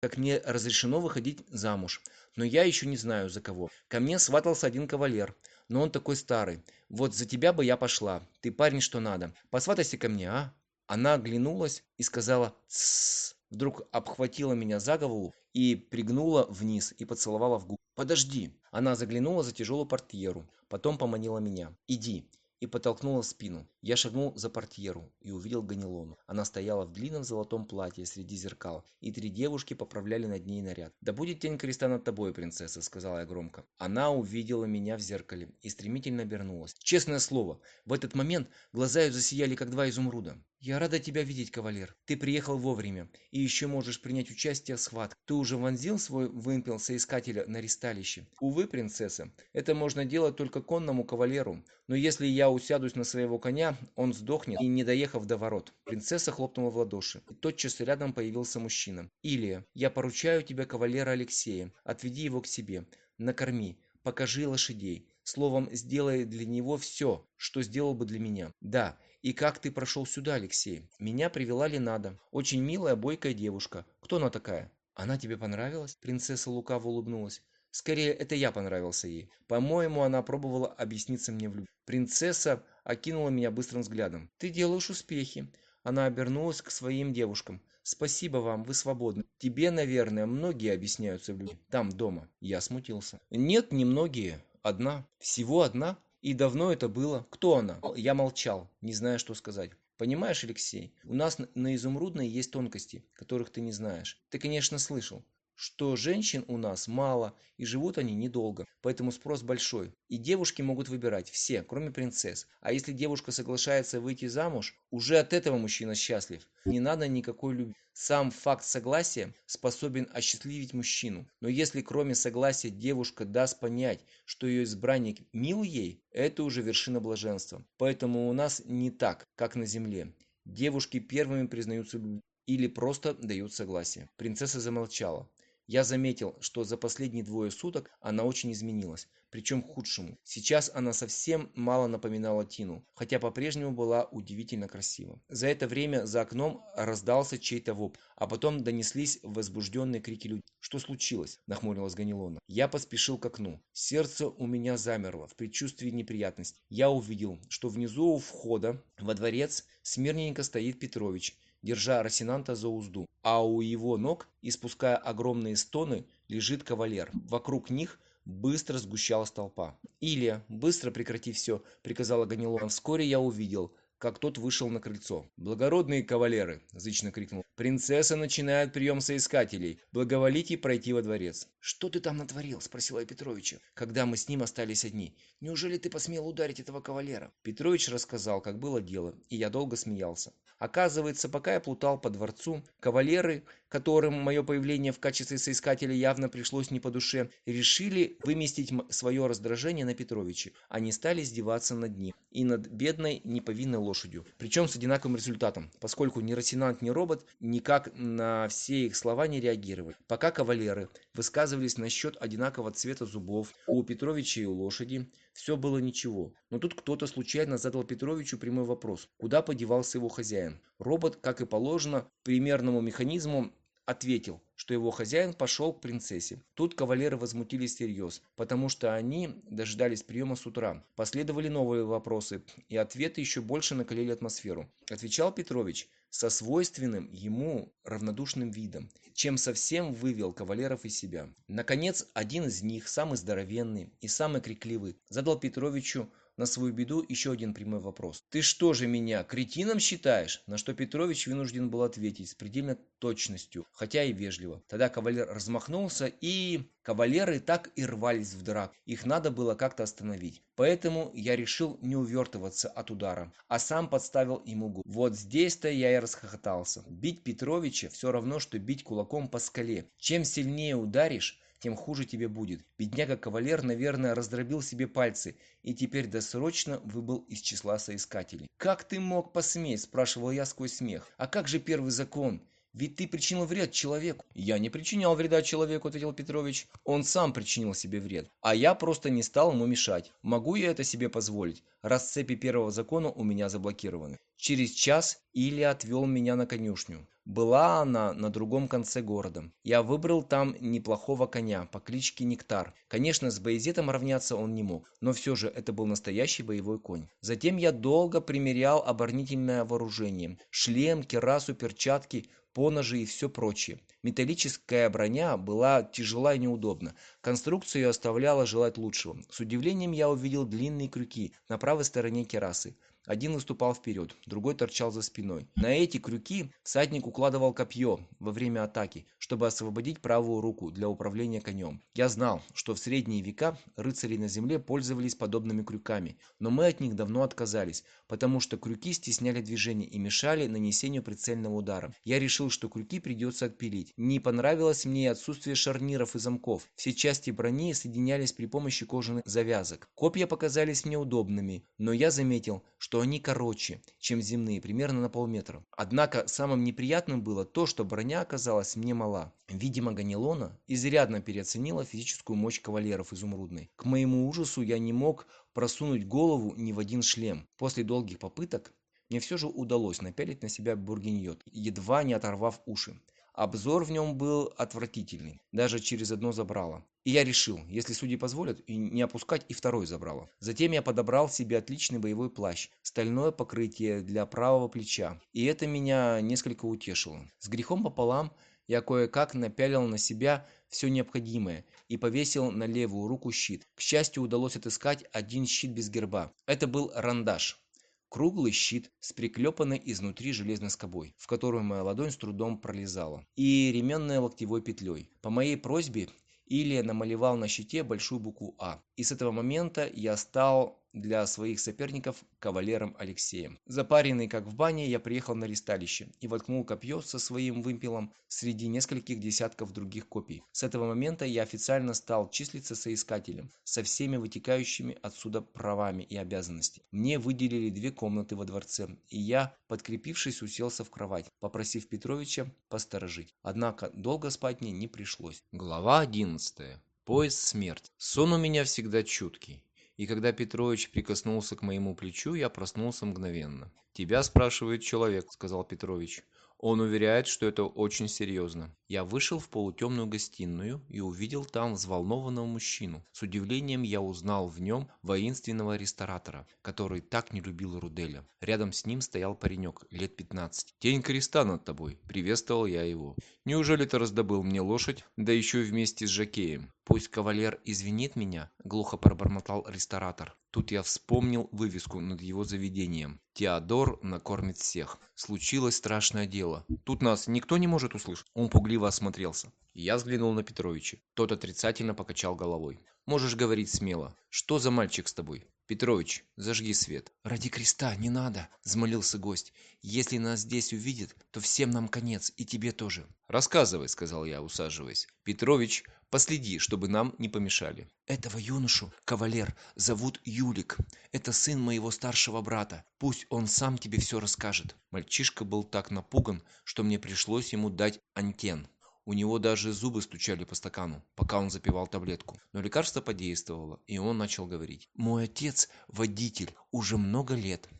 как мне разрешено выходить замуж, но я еще не знаю за кого. Ко мне сватался один кавалер, но он такой старый. Вот за тебя бы я пошла, ты парень что надо. Посватайся ко мне, а?» Она оглянулась и сказала «Тссс». Вдруг обхватила меня за голову и пригнула вниз и поцеловала в губы. «Подожди!» Она заглянула за тяжелую портьеру, потом поманила меня. «Иди, и подтолкнула в спину. Я шагнул за портьеру и увидел Ганилону. Она стояла в длинном золотом платье среди зеркал, и три девушки поправляли над ней наряд. «Да будет тень креста над тобой, принцесса», — сказала я громко. Она увидела меня в зеркале и стремительно обернулась. Честное слово, в этот момент глаза ее засияли, как два изумруда. Я рада тебя видеть, кавалер. Ты приехал вовремя и еще можешь принять участие в схватке. Ты уже вонзил свой вымпел соискателя на ристалище. Увы, принцесса, это можно делать только конному кавалеру. Но если я усядусь на своего коня, он сдохнет и не доехав до ворот. Принцесса хлопнула в ладоши. И тотчас рядом появился мужчина. Илия, я поручаю тебе кавалера Алексея. Отведи его к себе. Накорми. Покажи лошадей. Словом, сделай для него все, что сделал бы для меня. Да, и как ты прошел сюда, Алексей? Меня привела Ленада. Очень милая, бойкая девушка. Кто она такая? Она тебе понравилась? Принцесса лукаво улыбнулась. Скорее, это я понравился ей. По-моему, она пробовала объясниться мне в любви. Принцесса окинула меня быстрым взглядом. Ты делаешь успехи. Она обернулась к своим девушкам. «Спасибо вам, вы свободны. Тебе, наверное, многие объясняются в любви. Там, дома». Я смутился. «Нет, не многие. Одна. Всего одна?» И давно это было? Кто она? Я молчал, не зная, что сказать. Понимаешь, Алексей, у нас на Изумрудной есть тонкости, которых ты не знаешь. Ты, конечно, слышал что женщин у нас мало и живут они недолго, поэтому спрос большой. И девушки могут выбирать все, кроме принцесс. А если девушка соглашается выйти замуж, уже от этого мужчина счастлив. Не надо никакой любви. Сам факт согласия способен осчастливить мужчину. Но если кроме согласия девушка даст понять, что ее избранник мил ей, это уже вершина блаженства. Поэтому у нас не так, как на земле. Девушки первыми признаются любви или просто дают согласие. Принцесса замолчала. Я заметил, что за последние двое суток она очень изменилась, причем к худшему. Сейчас она совсем мало напоминала Тину, хотя по-прежнему была удивительно красива. За это время за окном раздался чей-то воп, а потом донеслись возбужденные крики людей. «Что случилось?» – нахмурилась Ганилона. Я поспешил к окну. Сердце у меня замерло в предчувствии неприятностей. Я увидел, что внизу у входа во дворец смирненько стоит Петрович – держа Росинанта за узду, а у его ног, испуская огромные стоны, лежит кавалер. Вокруг них быстро сгущалась толпа. «Илья, быстро прекрати все!» – приказала Ганилон. Вскоре я увидел, как тот вышел на крыльцо. «Благородные кавалеры!» – зычно крикнул. «Принцесса начинает прием соискателей. Благоволите пройти во дворец». «Что ты там натворил?» – спросила я Петровича, когда мы с ним остались одни. «Неужели ты посмел ударить этого кавалера?» Петрович рассказал, как было дело, и я долго смеялся оказывается пока я плутал по дворцу кавалеры которым мое появление в качестве соискателя явно пришлось не по душе, решили выместить свое раздражение на Петровиче. Они стали издеваться над ним и над бедной неповинной лошадью. Причем с одинаковым результатом, поскольку ни Росинант, ни робот никак на все их слова не реагировали. Пока кавалеры высказывались насчет одинакового цвета зубов у Петровича и у лошади, все было ничего. Но тут кто-то случайно задал Петровичу прямой вопрос, куда подевался его хозяин. Робот, как и положено, примерному механизму ответил, что его хозяин пошел к принцессе. Тут кавалеры возмутились всерьез, потому что они дожидались приема с утра. Последовали новые вопросы, и ответы еще больше накалили атмосферу. Отвечал Петрович со свойственным ему равнодушным видом, чем совсем вывел кавалеров из себя. Наконец, один из них, самый здоровенный и самый крикливый, задал Петровичу на свою беду еще один прямой вопрос. «Ты что же меня, кретином считаешь?» На что Петрович вынужден был ответить с предельно точностью, хотя и вежливо. Тогда кавалер размахнулся, и... Кавалеры так и рвались в драк. Их надо было как-то остановить. Поэтому я решил не увертываться от удара, а сам подставил ему губ. Вот здесь-то я и расхохотался. Бить Петровича все равно, что бить кулаком по скале. Чем сильнее ударишь, тем хуже тебе будет. Бедняга-кавалер, наверное, раздробил себе пальцы и теперь досрочно выбыл из числа соискателей. «Как ты мог посметь?» – спрашивал я сквозь смех. «А как же первый закон?» Ведь ты причинил вред человеку». «Я не причинял вреда человеку», — ответил Петрович. «Он сам причинил себе вред, а я просто не стал ему мешать. Могу я это себе позволить? Раз цепи первого закона у меня заблокированы». Через час Илья отвел меня на конюшню. Была она на другом конце города. Я выбрал там неплохого коня по кличке Нектар. Конечно, с Боезетом равняться он не мог, но все же это был настоящий боевой конь. Затем я долго примерял оборонительное вооружение. Шлем, керасу, перчатки – поножи и все прочее. Металлическая броня была тяжела и неудобна. Конструкция ее оставляла желать лучшего. С удивлением я увидел длинные крюки на правой стороне керасы. Один выступал вперед, другой торчал за спиной. На эти крюки всадник укладывал копье во время атаки, чтобы освободить правую руку для управления конем. Я знал, что в средние века рыцари на земле пользовались подобными крюками, но мы от них давно отказались, потому что крюки стесняли движение и мешали нанесению прицельного удара. Я решил, что крюки придется отпилить. Не понравилось мне и отсутствие шарниров и замков. Все части брони соединялись при помощи кожаных завязок. Копья показались мне удобными, но я заметил, что что они короче, чем земные, примерно на полметра. Однако самым неприятным было то, что броня оказалась мне мала. Видимо, Ганилона изрядно переоценила физическую мощь кавалеров изумрудной. К моему ужасу я не мог просунуть голову ни в один шлем. После долгих попыток мне все же удалось напялить на себя бургиньот, едва не оторвав уши. Обзор в нем был отвратительный, даже через одно забрало. И я решил, если судьи позволят, и не опускать и второй забрало. Затем я подобрал себе отличный боевой плащ, стальное покрытие для правого плеча. И это меня несколько утешило. С грехом пополам я кое-как напялил на себя все необходимое и повесил на левую руку щит. К счастью, удалось отыскать один щит без герба. Это был рандаш. Круглый щит с приклепанной изнутри железной скобой, в которую моя ладонь с трудом пролезала, и ременная локтевой петлей. По моей просьбе Илья намалевал на щите большую букву «А». И с этого момента я стал для своих соперников кавалером Алексеем. Запаренный как в бане, я приехал на ристалище и воткнул копье со своим вымпелом среди нескольких десятков других копий. С этого момента я официально стал числиться соискателем со всеми вытекающими отсюда правами и обязанностями. Мне выделили две комнаты во дворце, и я, подкрепившись, уселся в кровать, попросив Петровича посторожить. Однако долго спать мне не пришлось. Глава 11. Поезд смерть. Сон у меня всегда чуткий и когда Петрович прикоснулся к моему плечу, я проснулся мгновенно. «Тебя спрашивает человек», — сказал Петрович. Он уверяет, что это очень серьезно. Я вышел в полутемную гостиную и увидел там взволнованного мужчину. С удивлением я узнал в нем воинственного ресторатора, который так не любил Руделя. Рядом с ним стоял паренек, лет 15. «Тень креста над тобой», — приветствовал я его. «Неужели ты раздобыл мне лошадь, да еще и вместе с Жакеем?» пусть кавалер извинит меня глухо пробормотал ресторатор. Тут я вспомнил вывеску над его заведением. Теодор накормит всех. Случилось страшное дело. Тут нас никто не может услышать он пугливо осмотрелся. Я взглянул на петровича. Тот отрицательно покачал головой. Можешь говорить смело. Что за мальчик с тобой? петрович зажги свет. Ради креста не надо взмолился гость. Если нас здесь увидят то всем нам конец и тебе тоже. Рассказывай сказал я усаживаясь. Петрович последи чтобы нам не помешали. Этого юношу кавалер зовут юлик. Это сын моего старшего брата. Пусть он сам тебе все расскажет. Мальчишка был так напуган что мне пришлось ему дать антен. У него даже зубы стучали по стакану, пока он запивал таблетку. Но лекарство подействовало, и он начал говорить. «Мой отец – водитель, уже много лет.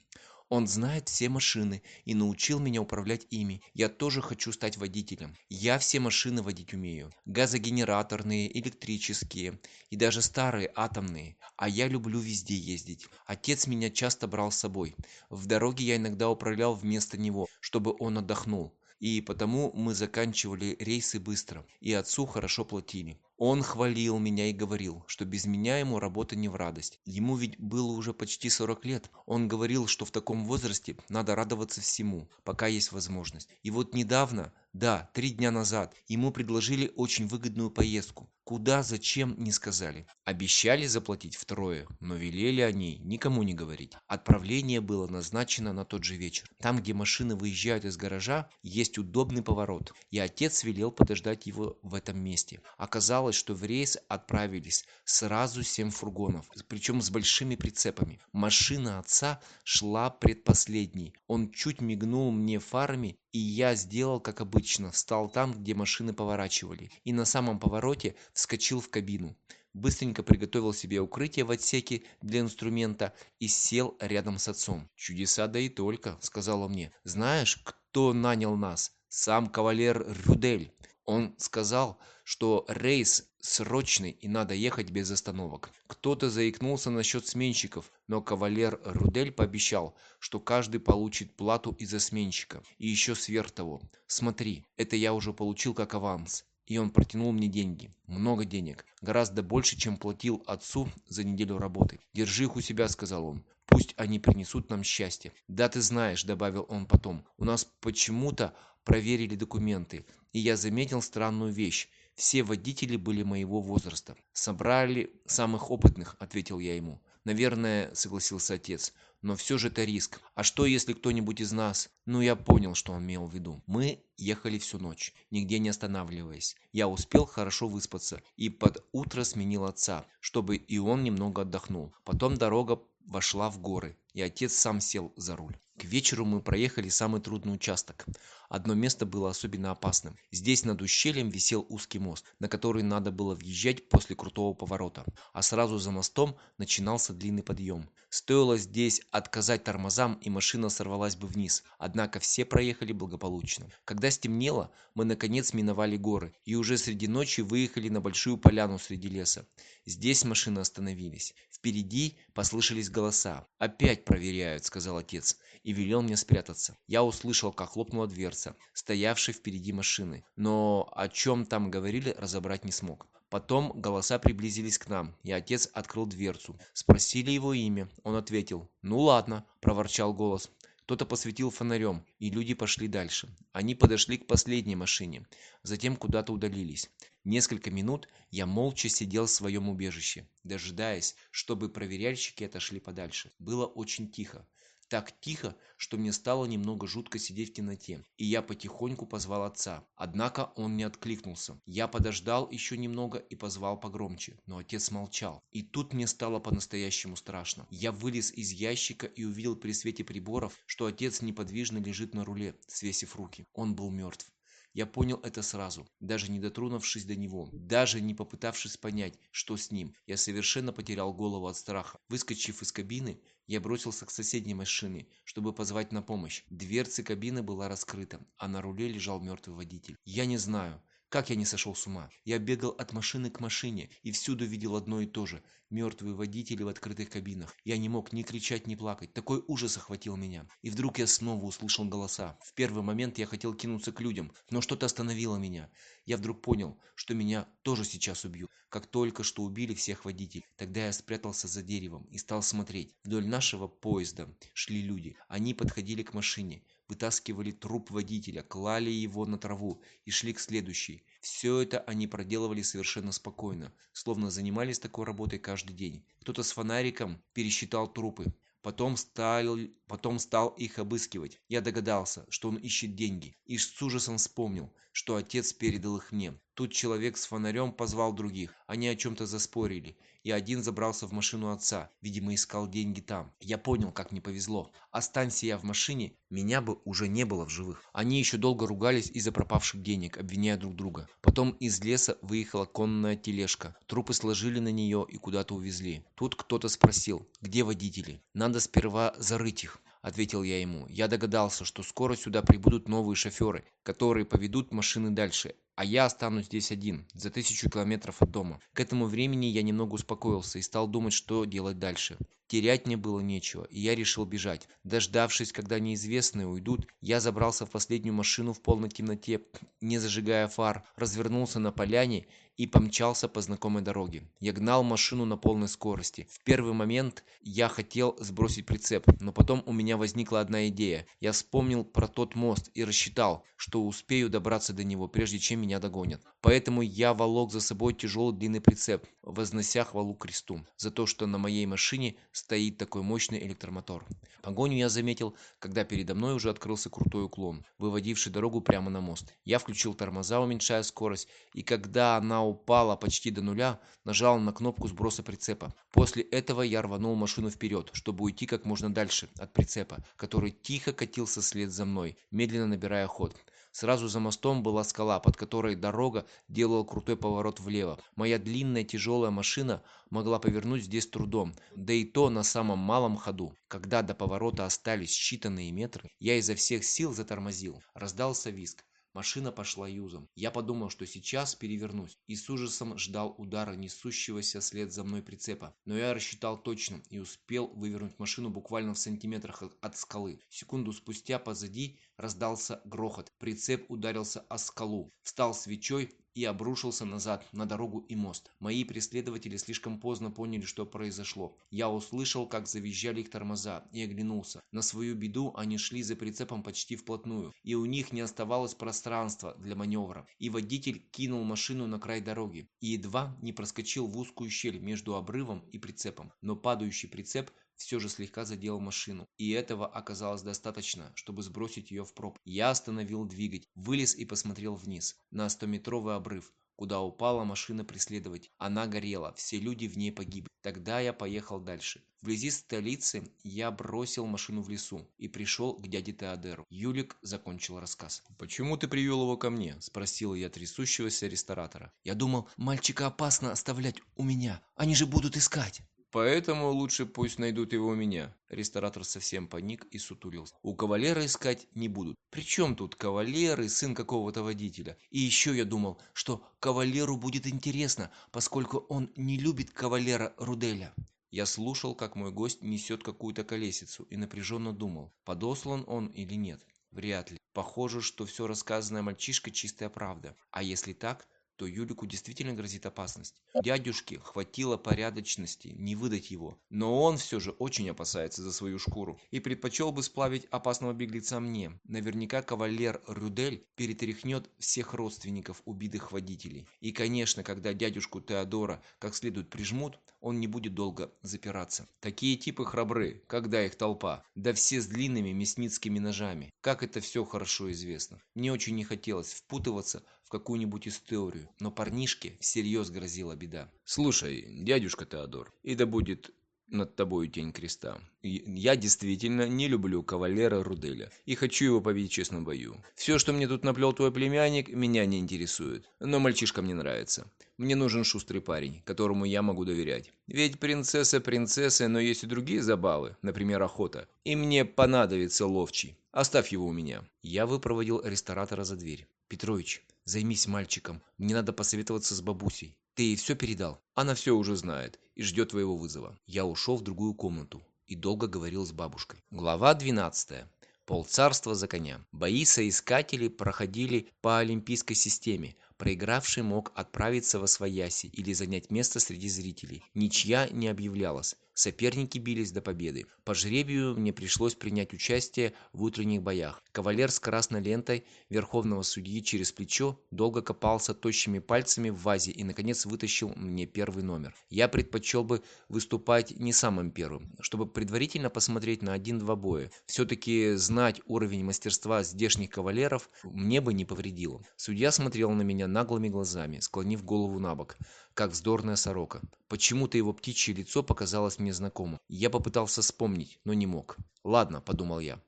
Он знает все машины и научил меня управлять ими. Я тоже хочу стать водителем. Я все машины водить умею. Газогенераторные, электрические и даже старые атомные. А я люблю везде ездить. Отец меня часто брал с собой. В дороге я иногда управлял вместо него, чтобы он отдохнул и потому мы заканчивали рейсы быстро, и отцу хорошо платили. Он хвалил меня и говорил, что без меня ему работа не в радость. Ему ведь было уже почти 40 лет. Он говорил, что в таком возрасте надо радоваться всему, пока есть возможность. И вот недавно, да, три дня назад, ему предложили очень выгодную поездку. Куда, зачем, не сказали. Обещали заплатить втрое, но велели о ней никому не говорить. Отправление было назначено на тот же вечер. Там, где машины выезжают из гаража, есть удобный поворот. И отец велел подождать его в этом месте. Оказалось, оказалось, что в рейс отправились сразу семь фургонов, причем с большими прицепами. Машина отца шла предпоследней. Он чуть мигнул мне фарами, и я сделал, как обычно, встал там, где машины поворачивали, и на самом повороте вскочил в кабину. Быстренько приготовил себе укрытие в отсеке для инструмента и сел рядом с отцом. «Чудеса да и только», — сказала мне. «Знаешь, кто нанял нас?» сам кавалер Рудель. Он сказал, что рейс срочный и надо ехать без остановок. Кто-то заикнулся насчет сменщиков, но кавалер Рудель пообещал, что каждый получит плату из за сменщика. И еще сверх того. Смотри, это я уже получил как аванс. И он протянул мне деньги. Много денег. Гораздо больше, чем платил отцу за неделю работы. «Держи их у себя», — сказал он. Пусть они принесут нам счастье. Да ты знаешь, добавил он потом, у нас почему-то проверили документы, и я заметил странную вещь. Все водители были моего возраста. Собрали самых опытных, ответил я ему. Наверное, согласился отец. Но все же это риск. А что, если кто-нибудь из нас... Ну, я понял, что он имел в виду. Мы ехали всю ночь, нигде не останавливаясь. Я успел хорошо выспаться и под утро сменил отца, чтобы и он немного отдохнул. Потом дорога вошла в горы, и отец сам сел за руль. К вечеру мы проехали самый трудный участок. Одно место было особенно опасным. Здесь над ущельем висел узкий мост, на который надо было въезжать после крутого поворота. А сразу за мостом начинался длинный подъем. Стоило здесь отказать тормозам, и машина сорвалась бы вниз. Однако все проехали благополучно. Когда стемнело, мы наконец миновали горы и уже среди ночи выехали на большую поляну среди леса. Здесь машины остановились. Впереди послышались голоса. «Опять проверяют», — сказал отец, и велел мне спрятаться. Я услышал, как хлопнула дверца Альверса, стоявший впереди машины, но о чем там говорили, разобрать не смог. Потом голоса приблизились к нам, и отец открыл дверцу. Спросили его имя. Он ответил «Ну ладно», – проворчал голос. Кто-то посветил фонарем, и люди пошли дальше. Они подошли к последней машине, затем куда-то удалились. Несколько минут я молча сидел в своем убежище, дожидаясь, чтобы проверяльщики отошли подальше. Было очень тихо. Так тихо, что мне стало немного жутко сидеть в темноте, и я потихоньку позвал отца. Однако он не откликнулся. Я подождал еще немного и позвал погромче, но отец молчал. И тут мне стало по-настоящему страшно. Я вылез из ящика и увидел при свете приборов, что отец неподвижно лежит на руле, свесив руки. Он был мертв. Я понял это сразу, даже не дотронувшись до него, даже не попытавшись понять, что с ним. Я совершенно потерял голову от страха. Выскочив из кабины, я бросился к соседней машине, чтобы позвать на помощь. Дверца кабины была раскрыта, а на руле лежал мертвый водитель. Я не знаю, как я не сошел с ума? Я бегал от машины к машине и всюду видел одно и то же. Мертвые водители в открытых кабинах. Я не мог ни кричать, ни плакать. Такой ужас охватил меня. И вдруг я снова услышал голоса. В первый момент я хотел кинуться к людям, но что-то остановило меня. Я вдруг понял, что меня тоже сейчас убьют, как только что убили всех водителей. Тогда я спрятался за деревом и стал смотреть. Вдоль нашего поезда шли люди. Они подходили к машине вытаскивали труп водителя, клали его на траву и шли к следующей. Все это они проделывали совершенно спокойно, словно занимались такой работой каждый день. Кто-то с фонариком пересчитал трупы. Потом стал, потом стал их обыскивать. Я догадался, что он ищет деньги. И с ужасом вспомнил, что отец передал их мне. Тут человек с фонарем позвал других. Они о чем-то заспорили. И один забрался в машину отца. Видимо, искал деньги там. Я понял, как мне повезло. Останься я в машине, меня бы уже не было в живых. Они еще долго ругались из-за пропавших денег, обвиняя друг друга. Потом из леса выехала конная тележка. Трупы сложили на нее и куда-то увезли. Тут кто-то спросил, где водители? Надо сперва зарыть их ответил я ему. Я догадался, что скоро сюда прибудут новые шоферы, которые поведут машины дальше, а я останусь здесь один, за тысячу километров от дома. К этому времени я немного успокоился и стал думать, что делать дальше. Терять мне было нечего, и я решил бежать. Дождавшись, когда неизвестные уйдут, я забрался в последнюю машину в полной темноте, не зажигая фар, развернулся на поляне и помчался по знакомой дороге. Я гнал машину на полной скорости. В первый момент я хотел сбросить прицеп, но потом у меня возникла одна идея. Я вспомнил про тот мост и рассчитал, что успею добраться до него, прежде чем меня догонят. Поэтому я волок за собой тяжелый длинный прицеп, вознося хвалу кресту, за то, что на моей машине стоит такой мощный электромотор. Погоню я заметил, когда передо мной уже открылся крутой уклон, выводивший дорогу прямо на мост. Я включил тормоза, уменьшая скорость, и когда она упала почти до нуля, нажал на кнопку сброса прицепа. После этого я рванул машину вперед, чтобы уйти как можно дальше от прицепа, который тихо катился след за мной, медленно набирая ход. Сразу за мостом была скала, под которой дорога делала крутой поворот влево. Моя длинная тяжелая машина могла повернуть здесь трудом, да и то на самом малом ходу. Когда до поворота остались считанные метры, я изо всех сил затормозил. Раздался визг. Машина пошла юзом. Я подумал, что сейчас перевернусь, и с ужасом ждал удара несущегося след за мной прицепа. Но я рассчитал точно и успел вывернуть машину буквально в сантиметрах от скалы. Секунду спустя позади Раздался грохот, прицеп ударился о скалу, встал свечой и обрушился назад, на дорогу и мост. Мои преследователи слишком поздно поняли, что произошло. Я услышал, как завизжали их тормоза, и оглянулся. На свою беду они шли за прицепом почти вплотную, и у них не оставалось пространства для маневра. И водитель кинул машину на край дороги, и едва не проскочил в узкую щель между обрывом и прицепом. Но падающий прицеп все же слегка задел машину, и этого оказалось достаточно, чтобы сбросить ее в проб. Я остановил двигать, вылез и посмотрел вниз, на 100-метровый обрыв, куда упала машина преследовать. Она горела, все люди в ней погибли. Тогда я поехал дальше. Вблизи столицы я бросил машину в лесу и пришел к дяде Теодеру. Юлик закончил рассказ. «Почему ты привел его ко мне?» – спросил я трясущегося ресторатора. «Я думал, мальчика опасно оставлять у меня. Они же будут искать». Поэтому лучше пусть найдут его у меня. Ресторатор совсем паник и сутулился. У кавалера искать не будут. Причем тут кавалер и сын какого-то водителя? И еще я думал, что кавалеру будет интересно, поскольку он не любит кавалера Руделя. Я слушал, как мой гость несет какую-то колесицу и напряженно думал, подослан он или нет. Вряд ли. Похоже, что все рассказанное мальчишка чистая правда. А если так, то Юлику действительно грозит опасность. Дядюшке хватило порядочности не выдать его, но он все же очень опасается за свою шкуру и предпочел бы сплавить опасного беглеца мне. Наверняка кавалер Рюдель перетряхнет всех родственников убитых водителей. И, конечно, когда дядюшку Теодора как следует прижмут, он не будет долго запираться. Такие типы храбры, когда их толпа, да все с длинными мясницкими ножами. Как это все хорошо известно. Мне очень не хотелось впутываться в какую-нибудь историю, но парнишке всерьез грозила беда. «Слушай, дядюшка Теодор, и да будет над тобой тень креста. Я действительно не люблю кавалера Руделя и хочу его победить в честном бою. Все, что мне тут наплел твой племянник, меня не интересует. Но мальчишка мне нравится. Мне нужен шустрый парень, которому я могу доверять. Ведь принцесса принцессы, но есть и другие забавы, например, охота. И мне понадобится ловчий. Оставь его у меня. Я выпроводил ресторатора за дверь. Петрович, Займись мальчиком. Мне надо посоветоваться с бабусей. Ты ей все передал? Она все уже знает и ждет твоего вызова. Я ушел в другую комнату и долго говорил с бабушкой. Глава 12. Полцарства за коня. Бои соискателей проходили по олимпийской системе – Проигравший мог отправиться во свояси или занять место среди зрителей. Ничья не объявлялась. Соперники бились до победы. По жребию мне пришлось принять участие в утренних боях. Кавалер с красной лентой верховного судьи через плечо долго копался тощими пальцами в вазе и, наконец, вытащил мне первый номер. Я предпочел бы выступать не самым первым, чтобы предварительно посмотреть на один-два боя. Все-таки знать уровень мастерства здешних кавалеров мне бы не повредило. Судья смотрел на меня наглыми глазами, склонив голову на бок, как вздорная сорока. Почему-то его птичье лицо показалось мне знакомым. Я попытался вспомнить, но не мог. «Ладно», — подумал я,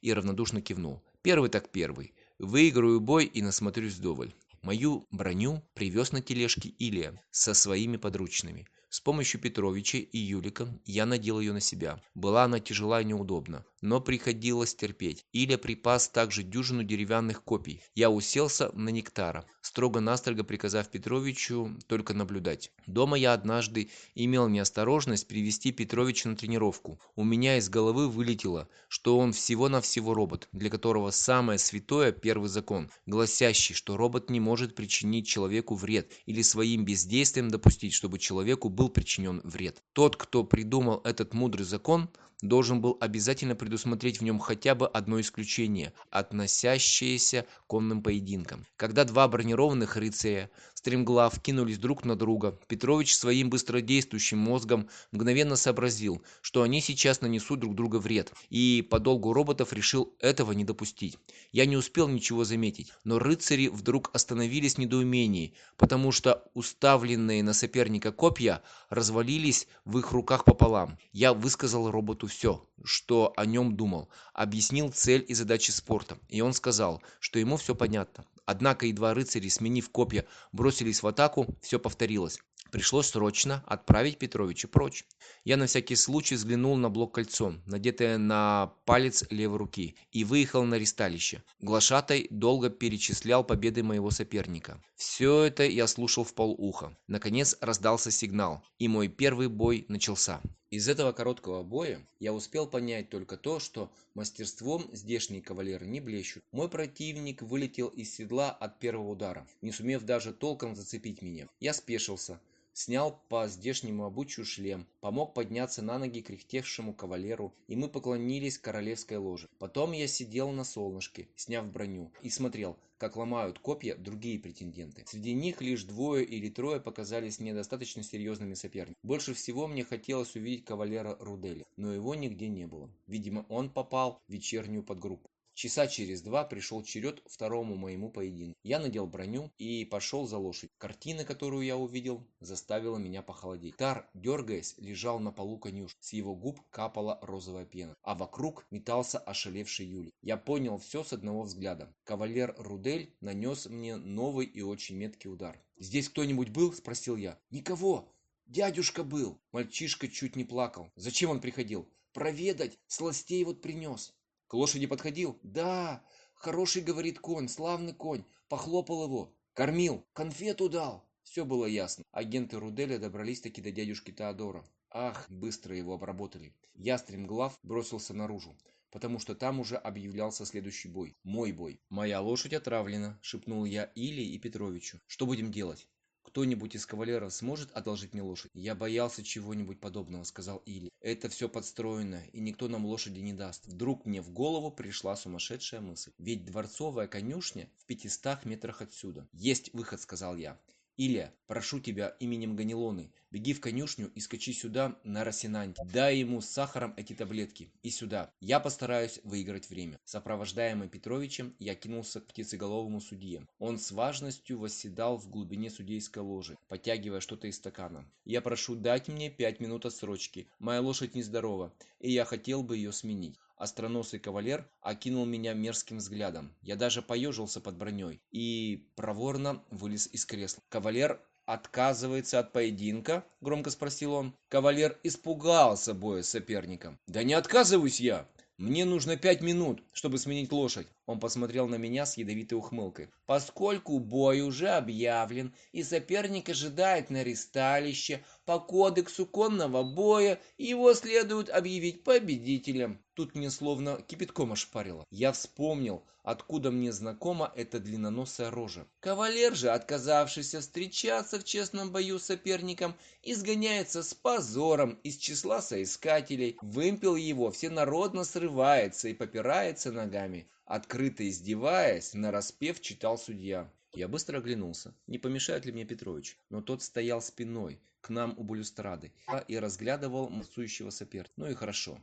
и равнодушно кивнул. «Первый так первый. Выиграю бой и насмотрюсь вдоволь». Мою броню привез на тележке Илья со своими подручными. С помощью Петровича и Юлика я надел ее на себя. Была она тяжела и неудобна, но приходилось терпеть. Иля припас также дюжину деревянных копий. Я уселся на нектара, строго-настрого приказав Петровичу только наблюдать. Дома я однажды имел неосторожность привести Петровича на тренировку. У меня из головы вылетело, что он всего-навсего робот, для которого самое святое – первый закон, гласящий, что робот не может причинить человеку вред или своим бездействием допустить, чтобы человеку был причинен вред. Тот, кто придумал этот мудрый закон, должен был обязательно предусмотреть в нем хотя бы одно исключение, относящееся к конным поединкам. Когда два бронированных рыцаря, стремглав, кинулись друг на друга, Петрович своим быстродействующим мозгом мгновенно сообразил, что они сейчас нанесут друг друга вред, и по долгу роботов решил этого не допустить. Я не успел ничего заметить, но рыцари вдруг остановились в недоумении, потому что уставленные на соперника копья развалились в их руках пополам. Я высказал роботу все, что о нем думал, объяснил цель и задачи спорта, и он сказал, что ему все понятно. Однако едва рыцари, сменив копья, бросились в атаку, все повторилось. Пришлось срочно отправить Петровича прочь. Я на всякий случай взглянул на блок-кольцо, надетое на палец левой руки, и выехал на ресталище. Глашатай долго перечислял победы моего соперника. Все это я слушал в полуха. Наконец раздался сигнал, и мой первый бой начался. Из этого короткого боя я успел понять только то, что мастерством здешний кавалер не блещут. Мой противник вылетел из седла от первого удара, не сумев даже толком зацепить меня. Я спешился, снял по здешнему обычаю шлем, помог подняться на ноги кряхтевшему кавалеру, и мы поклонились королевской ложе. Потом я сидел на солнышке, сняв броню, и смотрел, как ломают копья другие претенденты. Среди них лишь двое или трое показались мне достаточно серьезными соперниками. Больше всего мне хотелось увидеть кавалера Рудели, но его нигде не было. Видимо, он попал в вечернюю подгруппу. Часа через два пришел черед второму моему поединку. Я надел броню и пошел за лошадь. Картина, которую я увидел, заставила меня похолодеть. Тар, дергаясь, лежал на полу конюш. С его губ капала розовая пена, а вокруг метался ошалевший Юлий. Я понял все с одного взгляда. Кавалер Рудель нанес мне новый и очень меткий удар. «Здесь кто-нибудь был?» – спросил я. «Никого!» «Дядюшка был!» Мальчишка чуть не плакал. «Зачем он приходил?» «Проведать! Сластей вот принес!» К лошади подходил? Да, хороший, говорит, конь, славный конь. Похлопал его, кормил, конфету дал. Все было ясно. Агенты Руделя добрались таки до дядюшки Теодора. Ах, быстро его обработали. Я стремглав бросился наружу, потому что там уже объявлялся следующий бой. Мой бой. «Моя лошадь отравлена», — шепнул я Илии и Петровичу. «Что будем делать?» Кто-нибудь из кавалеров сможет одолжить мне лошадь? Я боялся чего-нибудь подобного, сказал Или. Это все подстроено, и никто нам лошади не даст. Вдруг мне в голову пришла сумасшедшая мысль. Ведь дворцовая конюшня в 500 метрах отсюда. Есть выход, сказал я. Илья, прошу тебя именем Ганилоны, беги в конюшню и скачи сюда на Росинанте. Дай ему с сахаром эти таблетки. И сюда. Я постараюсь выиграть время. Сопровождаемый Петровичем, я кинулся к птицеголовому судье. Он с важностью восседал в глубине судейской ложи, подтягивая что-то из стакана. Я прошу дать мне пять минут отсрочки. Моя лошадь нездорова, и я хотел бы ее сменить. Остроносый кавалер окинул меня мерзким взглядом. Я даже поежился под броней и проворно вылез из кресла. Кавалер отказывается от поединка?» – громко спросил он. Кавалер испугался боя с соперником. «Да не отказываюсь я! Мне нужно пять минут, чтобы сменить лошадь. Он посмотрел на меня с ядовитой ухмылкой. «Поскольку бой уже объявлен, и соперник ожидает на ресталище, по кодексу конного боя его следует объявить победителем». Тут мне словно кипятком ошпарило. Я вспомнил, откуда мне знакома эта длинноносая рожа. Кавалер же, отказавшийся встречаться в честном бою с соперником, изгоняется с позором из числа соискателей. Вымпел его всенародно срывается и попирается ногами открыто издеваясь, нараспев читал судья. Я быстро оглянулся, не помешает ли мне Петрович, но тот стоял спиной к нам у балюстрады и разглядывал мацующего соперника. Ну и хорошо.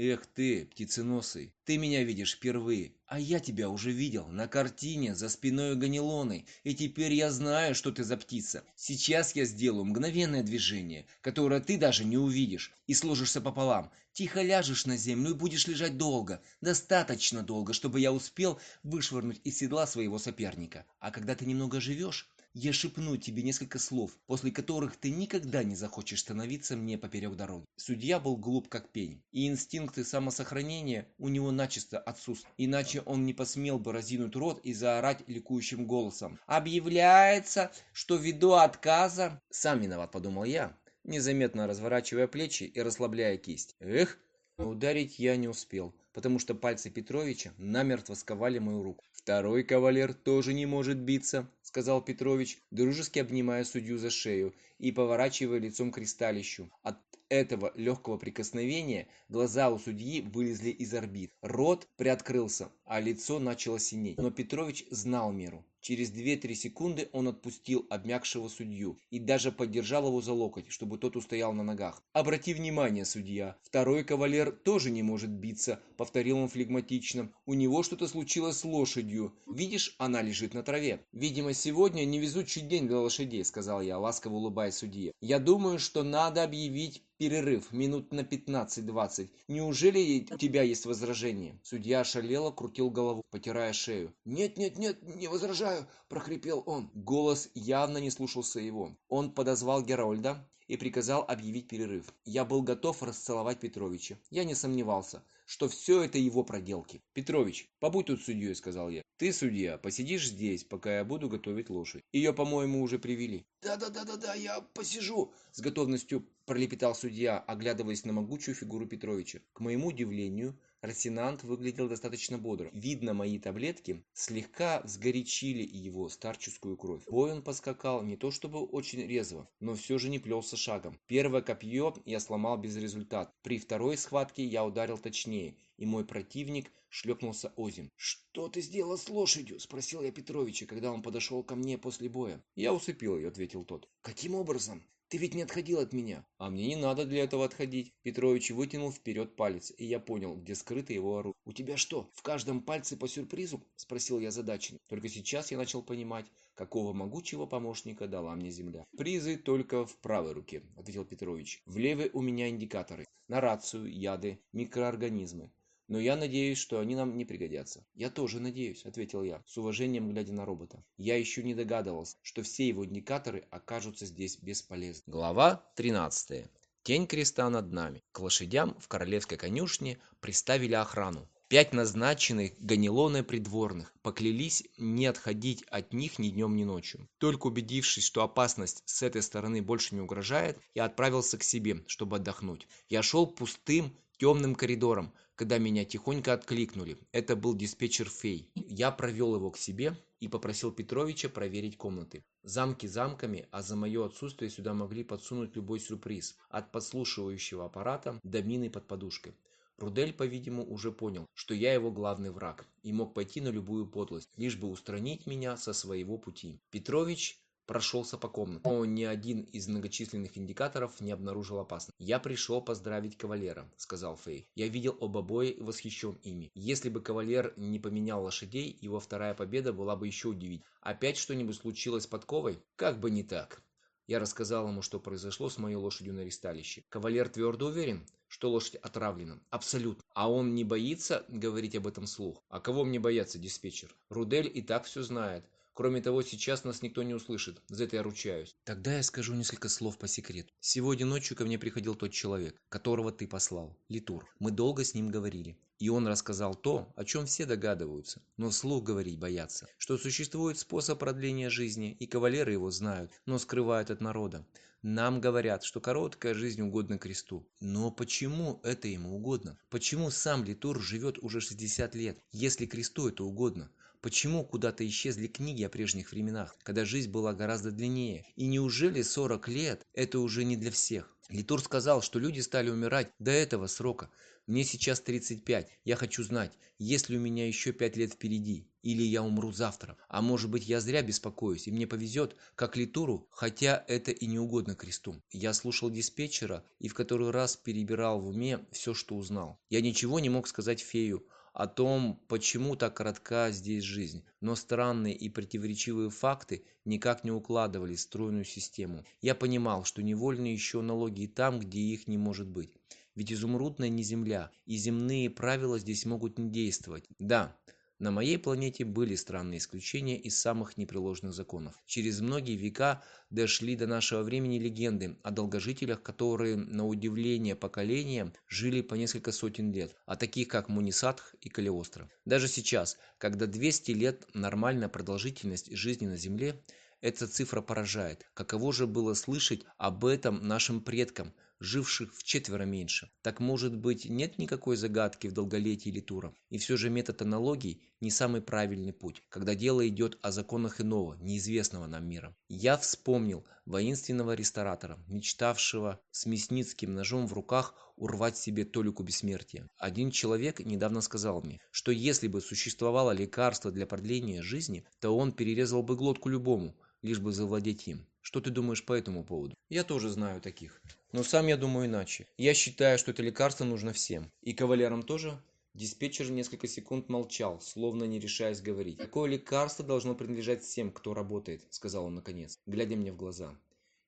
Эх ты, птиценосый, ты меня видишь впервые, а я тебя уже видел на картине за спиной Ганилоны, и теперь я знаю, что ты за птица. Сейчас я сделаю мгновенное движение, которое ты даже не увидишь, и сложишься пополам. Тихо ляжешь на землю и будешь лежать долго, достаточно долго, чтобы я успел вышвырнуть из седла своего соперника. А когда ты немного живешь, я шепну тебе несколько слов, после которых ты никогда не захочешь становиться мне поперек дороги». Судья был глуп как пень, и инстинкты самосохранения у него начисто отсутствуют, Иначе он не посмел бы разинуть рот и заорать ликующим голосом. «Объявляется, что ввиду отказа...» «Сам виноват», — подумал я, незаметно разворачивая плечи и расслабляя кисть. «Эх!» Ударить я не успел, потому что пальцы Петровича намертво сковали мою руку. «Второй кавалер тоже не может биться», — сказал Петрович, дружески обнимая судью за шею и поворачивая лицом к кристаллищу. От этого легкого прикосновения глаза у судьи вылезли из орбит, рот приоткрылся а лицо начало синеть. Но Петрович знал меру. Через 2-3 секунды он отпустил обмякшего судью и даже поддержал его за локоть, чтобы тот устоял на ногах. «Обрати внимание, судья, второй кавалер тоже не может биться», — повторил он флегматично. «У него что-то случилось с лошадью. Видишь, она лежит на траве». «Видимо, сегодня невезучий день для лошадей», — сказал я, ласково улыбаясь судье. «Я думаю, что надо объявить перерыв минут на 15-20. Неужели у тебя есть возражение?» Судья шалела, крутила покрутил голову, потирая шею. «Нет, нет, нет, не возражаю!» – прохрипел он. Голос явно не слушался его. Он подозвал Герольда и приказал объявить перерыв. Я был готов расцеловать Петровича. Я не сомневался – что все это его проделки. «Петрович, побудь тут судьей», — сказал я. «Ты, судья, посидишь здесь, пока я буду готовить лошадь. Ее, по-моему, уже привели». «Да-да-да-да-да, я посижу», — с готовностью пролепетал судья, оглядываясь на могучую фигуру Петровича. К моему удивлению, Росинант выглядел достаточно бодро. Видно, мои таблетки слегка взгорячили его старческую кровь. Бой он поскакал не то чтобы очень резво, но все же не плелся шагом. Первое копье я сломал без результата. При второй схватке я ударил точнее сильнее, и мой противник шлепнулся озим. «Что ты сделал с лошадью?» – спросил я Петровича, когда он подошел ко мне после боя. «Я усыпил ее», – ответил тот. «Каким образом?» Ты ведь не отходил от меня. А мне не надо для этого отходить. Петрович вытянул вперед палец, и я понял, где скрыто его оружие. У тебя что, в каждом пальце по сюрпризу? Спросил я задачен. Только сейчас я начал понимать, какого могучего помощника дала мне земля. Призы только в правой руке, ответил Петрович. В левой у меня индикаторы. На рацию, яды, микроорганизмы. Но я надеюсь, что они нам не пригодятся. Я тоже надеюсь, ответил я, с уважением глядя на робота. Я еще не догадывался, что все его индикаторы окажутся здесь бесполезны. Глава 13. Тень креста над нами. К лошадям в королевской конюшне приставили охрану. Пять назначенных ганилоны придворных поклялись не отходить от них ни днем, ни ночью. Только убедившись, что опасность с этой стороны больше не угрожает, я отправился к себе, чтобы отдохнуть. Я шел пустым, темным коридором, когда меня тихонько откликнули. Это был диспетчер Фей. Я провел его к себе и попросил Петровича проверить комнаты. Замки замками, а за мое отсутствие сюда могли подсунуть любой сюрприз, от подслушивающего аппарата до мины под подушкой. Рудель, по-видимому, уже понял, что я его главный враг и мог пойти на любую подлость, лишь бы устранить меня со своего пути. Петрович прошелся по комнате. но ни один из многочисленных индикаторов не обнаружил опасности. «Я пришел поздравить кавалера», — сказал Фей. «Я видел оба боя и восхищен ими. Если бы кавалер не поменял лошадей, его вторая победа была бы еще удивительной. Опять что-нибудь случилось с подковой? Как бы не так». Я рассказал ему, что произошло с моей лошадью на ресталище. Кавалер твердо уверен, что лошадь отравлена. Абсолютно. А он не боится говорить об этом слух. А кого мне бояться, диспетчер? Рудель и так все знает. Кроме того, сейчас нас никто не услышит, за это я ручаюсь. Тогда я скажу несколько слов по секрету. Сегодня ночью ко мне приходил тот человек, которого ты послал, Литур. Мы долго с ним говорили. И он рассказал то, о чем все догадываются, но вслух говорить боятся, что существует способ продления жизни, и кавалеры его знают, но скрывают от народа. Нам говорят, что короткая жизнь угодна кресту. Но почему это ему угодно? Почему сам Литур живет уже 60 лет, если кресту это угодно? Почему куда-то исчезли книги о прежних временах, когда жизнь была гораздо длиннее? И неужели 40 лет – это уже не для всех? Литур сказал, что люди стали умирать до этого срока. Мне сейчас 35. Я хочу знать, есть ли у меня еще 5 лет впереди, или я умру завтра. А может быть, я зря беспокоюсь, и мне повезет, как Литуру, хотя это и не угодно кресту. Я слушал диспетчера и в который раз перебирал в уме все, что узнал. Я ничего не мог сказать фею, о том, почему так коротка здесь жизнь, но странные и противоречивые факты никак не укладывали в стройную систему. Я понимал, что невольно еще налоги там, где их не может быть. Ведь изумрудная не земля, и земные правила здесь могут не действовать. Да, на моей планете были странные исключения из самых непреложных законов. Через многие века дошли до нашего времени легенды о долгожителях, которые, на удивление поколения, жили по несколько сотен лет, а таких как Мунисатх и Калиостро. Даже сейчас, когда 200 лет нормальная продолжительность жизни на Земле, эта цифра поражает. Каково же было слышать об этом нашим предкам – живших в четверо меньше. Так может быть нет никакой загадки в долголетии Литура? И все же метод аналогий не самый правильный путь, когда дело идет о законах иного, неизвестного нам мира. Я вспомнил воинственного ресторатора, мечтавшего с мясницким ножом в руках урвать себе толику бессмертия. Один человек недавно сказал мне, что если бы существовало лекарство для продления жизни, то он перерезал бы глотку любому – лишь бы завладеть им. Что ты думаешь по этому поводу? Я тоже знаю таких. Но сам я думаю иначе. Я считаю, что это лекарство нужно всем. И кавалерам тоже? Диспетчер несколько секунд молчал, словно не решаясь говорить. «Такое лекарство должно принадлежать всем, кто работает», — сказал он наконец, глядя мне в глаза.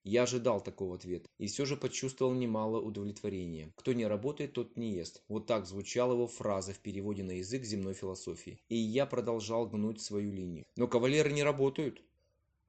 Я ожидал такого ответа и все же почувствовал немало удовлетворения. «Кто не работает, тот не ест». Вот так звучала его фраза в переводе на язык земной философии. И я продолжал гнуть свою линию. «Но кавалеры не работают»,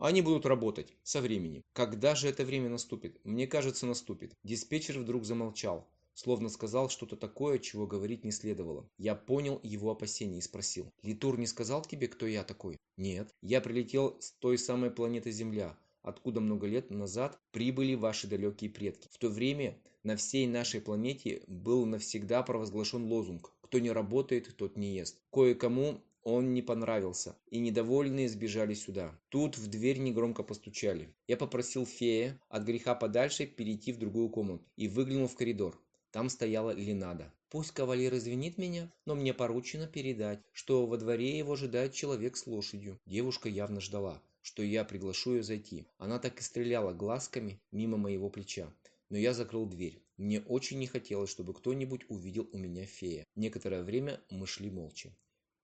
а они будут работать. Со временем. Когда же это время наступит? Мне кажется, наступит. Диспетчер вдруг замолчал. Словно сказал что-то такое, чего говорить не следовало. Я понял его опасения и спросил. «Литур не сказал тебе, кто я такой?» «Нет. Я прилетел с той самой планеты Земля, откуда много лет назад прибыли ваши далекие предки. В то время на всей нашей планете был навсегда провозглашен лозунг «Кто не работает, тот не ест». Кое-кому он не понравился, и недовольные сбежали сюда. Тут в дверь негромко постучали. Я попросил фея от греха подальше перейти в другую комнату и выглянул в коридор. Там стояла Ленада. «Пусть кавалер извинит меня, но мне поручено передать, что во дворе его ожидает человек с лошадью». Девушка явно ждала, что я приглашу ее зайти. Она так и стреляла глазками мимо моего плеча. Но я закрыл дверь. Мне очень не хотелось, чтобы кто-нибудь увидел у меня фея. Некоторое время мы шли молча.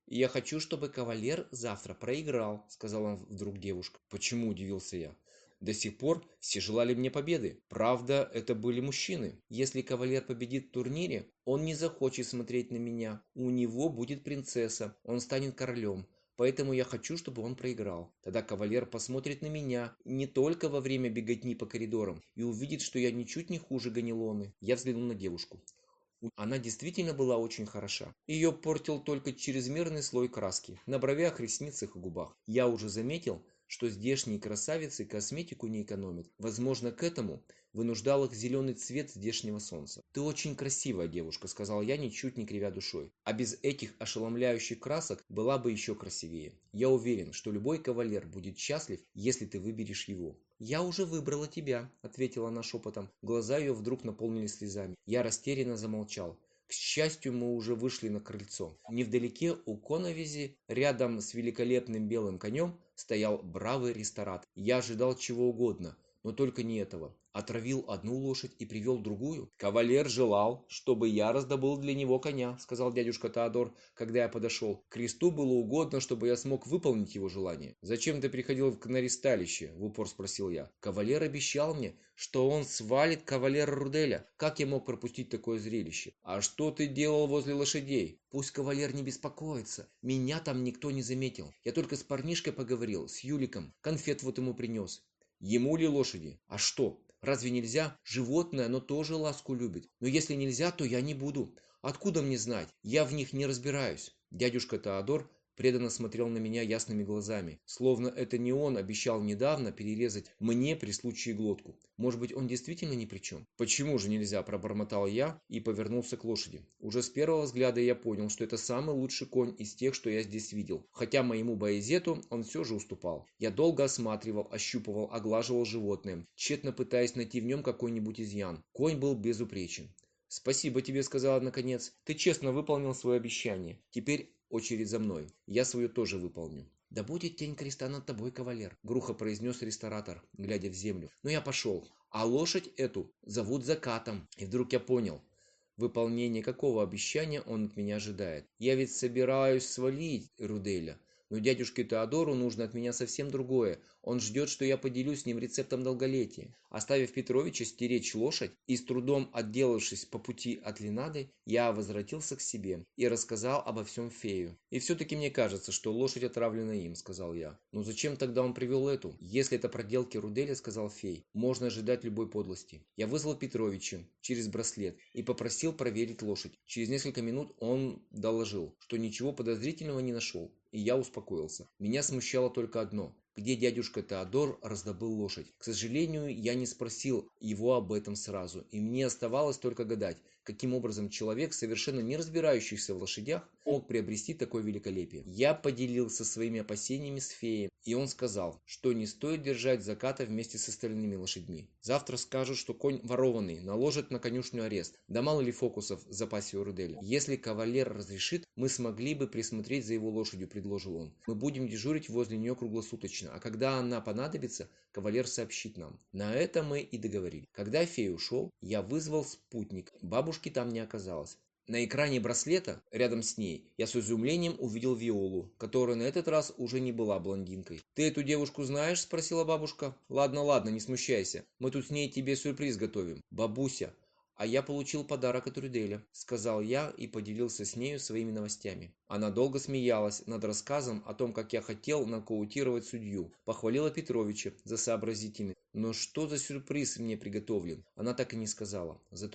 «Я хочу, чтобы кавалер завтра проиграл», — сказала вдруг девушка. «Почему?» — удивился я. До сих пор все желали мне победы. Правда, это были мужчины. Если кавалер победит в турнире, он не захочет смотреть на меня. У него будет принцесса, он станет королем. Поэтому я хочу, чтобы он проиграл. Тогда кавалер посмотрит на меня не только во время беготни по коридорам и увидит, что я ничуть не хуже Ганилоны. Я взглянул на девушку. Она действительно была очень хороша. Ее портил только чрезмерный слой краски на бровях, ресницах и губах. Я уже заметил, что здешние красавицы косметику не экономят. Возможно, к этому вынуждал их зеленый цвет здешнего солнца. «Ты очень красивая девушка», — сказал я, ничуть не кривя душой. «А без этих ошеломляющих красок была бы еще красивее. Я уверен, что любой кавалер будет счастлив, если ты выберешь его. «Я уже выбрала тебя», — ответила она шепотом. Глаза ее вдруг наполнились слезами. Я растерянно замолчал. К счастью, мы уже вышли на крыльцо. Невдалеке у Коновизи, рядом с великолепным белым конем, стоял бравый ресторан. Я ожидал чего угодно, но только не этого. Отравил одну лошадь и привел другую. Кавалер желал, чтобы я раздобыл для него коня, сказал дядюшка Теодор, когда я подошел. Кресту было угодно, чтобы я смог выполнить его желание. Зачем ты приходил в канаристалище? В упор спросил я. Кавалер обещал мне, что он свалит кавалера Руделя. Как я мог пропустить такое зрелище? А что ты делал возле лошадей? Пусть кавалер не беспокоится. Меня там никто не заметил. Я только с парнишкой поговорил, с Юликом. Конфет вот ему принес. Ему ли лошади? А что? Разве нельзя? Животное, оно тоже ласку любит. Но если нельзя, то я не буду. Откуда мне знать? Я в них не разбираюсь. Дядюшка Теодор преданно смотрел на меня ясными глазами, словно это не он обещал недавно перерезать мне при случае глотку. Может быть, он действительно ни при чем? Почему же нельзя, пробормотал я и повернулся к лошади. Уже с первого взгляда я понял, что это самый лучший конь из тех, что я здесь видел, хотя моему боезету он все же уступал. Я долго осматривал, ощупывал, оглаживал животное, тщетно пытаясь найти в нем какой-нибудь изъян. Конь был безупречен. «Спасибо тебе», — сказала наконец. «Ты честно выполнил свое обещание. Теперь очередь за мной. Я свою тоже выполню. «Да будет тень креста над тобой, кавалер», — грухо произнес ресторатор, глядя в землю. «Но я пошел. А лошадь эту зовут Закатом». И вдруг я понял, выполнение какого обещания он от меня ожидает. «Я ведь собираюсь свалить Руделя. Но дядюшке Теодору нужно от меня совсем другое. Он ждет, что я поделюсь с ним рецептом долголетия. Оставив Петровича стеречь лошадь и с трудом отделавшись по пути от Ленады, я возвратился к себе и рассказал обо всем фею. «И все-таки мне кажется, что лошадь отравлена им», — сказал я. «Но зачем тогда он привел эту? Если это проделки Руделя», — сказал фей, — «можно ожидать любой подлости». Я вызвал Петровича через браслет и попросил проверить лошадь. Через несколько минут он доложил, что ничего подозрительного не нашел и я успокоился. Меня смущало только одно где дядюшка Теодор раздобыл лошадь. К сожалению, я не спросил его об этом сразу, и мне оставалось только гадать, каким образом человек, совершенно не разбирающийся в лошадях, мог приобрести такое великолепие. Я поделился своими опасениями с феем, и он сказал, что не стоит держать заката вместе с остальными лошадьми. Завтра скажут, что конь ворованный, наложат на конюшню арест. Да мало ли фокусов в запасе у Руделя. Если кавалер разрешит, мы смогли бы присмотреть за его лошадью, предложил он. Мы будем дежурить возле нее круглосуточно женщина, а когда она понадобится, кавалер сообщит нам. На это мы и договорились. Когда фей ушел, я вызвал спутник. Бабушки там не оказалось. На экране браслета, рядом с ней, я с изумлением увидел Виолу, которая на этот раз уже не была блондинкой. «Ты эту девушку знаешь?» – спросила бабушка. «Ладно, ладно, не смущайся. Мы тут с ней тебе сюрприз готовим. Бабуся, «А я получил подарок от Рюделя», – сказал я и поделился с нею своими новостями. Она долго смеялась над рассказом о том, как я хотел нокаутировать судью, похвалила Петровича за сообразительность. Но что за сюрприз мне приготовлен, она так и не сказала. Зато я